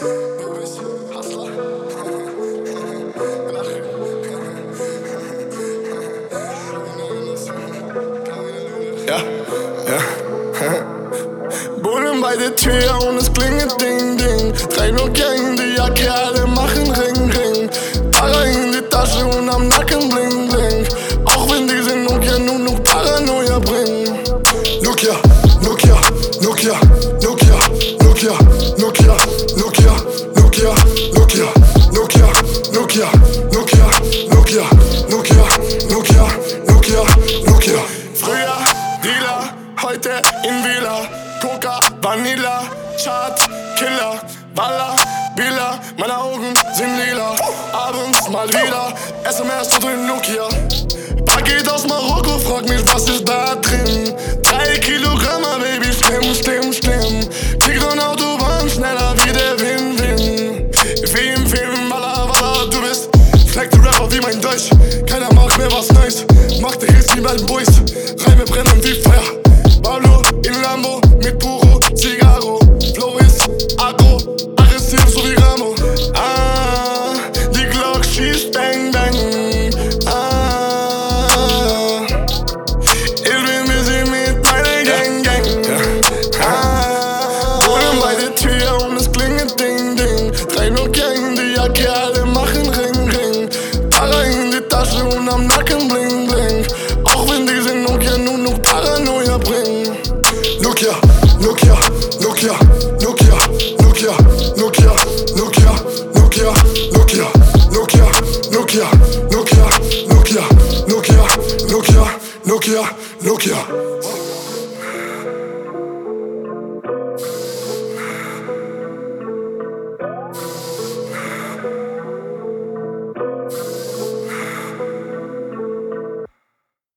Ja, ja. Bullen bei der Tür und es klingelt Ding, Ding. Drei nur Gang, die Jacke, alle machen Ring, Ring. Para in die Tasche und am Nacken bling, bling. Auch wenn diese Nokia nur noch Paranoia bringen. Nokia, Nokia, Nokia, Nokia, Nokia, heute in Villa. Coca, Vanilla, Chart, Killer, Baller, Billa. Meine Augen sind lila. Abends mal wieder SMS oder Nokia. Paket aus Marokko, frag mich, was ist da drin? Drei Kilogramm, Baby, schlimm, schlimm, schlimm. Und Autobahn, schneller wie der Win-Win. Wie im Film, Walla, Walla, du bist Fleck der Rapper wie mein Deutsch. Keiner macht mehr was Neues. Macht der Hits wie beiden Boys. Reime brennen wie Jacke, alle machen Ring, Ring. Para in die Tasche und am Nacken bling, bling. Auch wenn diese Nokia nur noch Paranoia bringen. Nokia, Nokia, Nokia, Nokia, Nokia, Nokia, Nokia, Nokia, Nokia, Nokia, Nokia, Nokia, Nokia, Nokia, Nokia, Nokia, Nokia, Nokia, Nokia.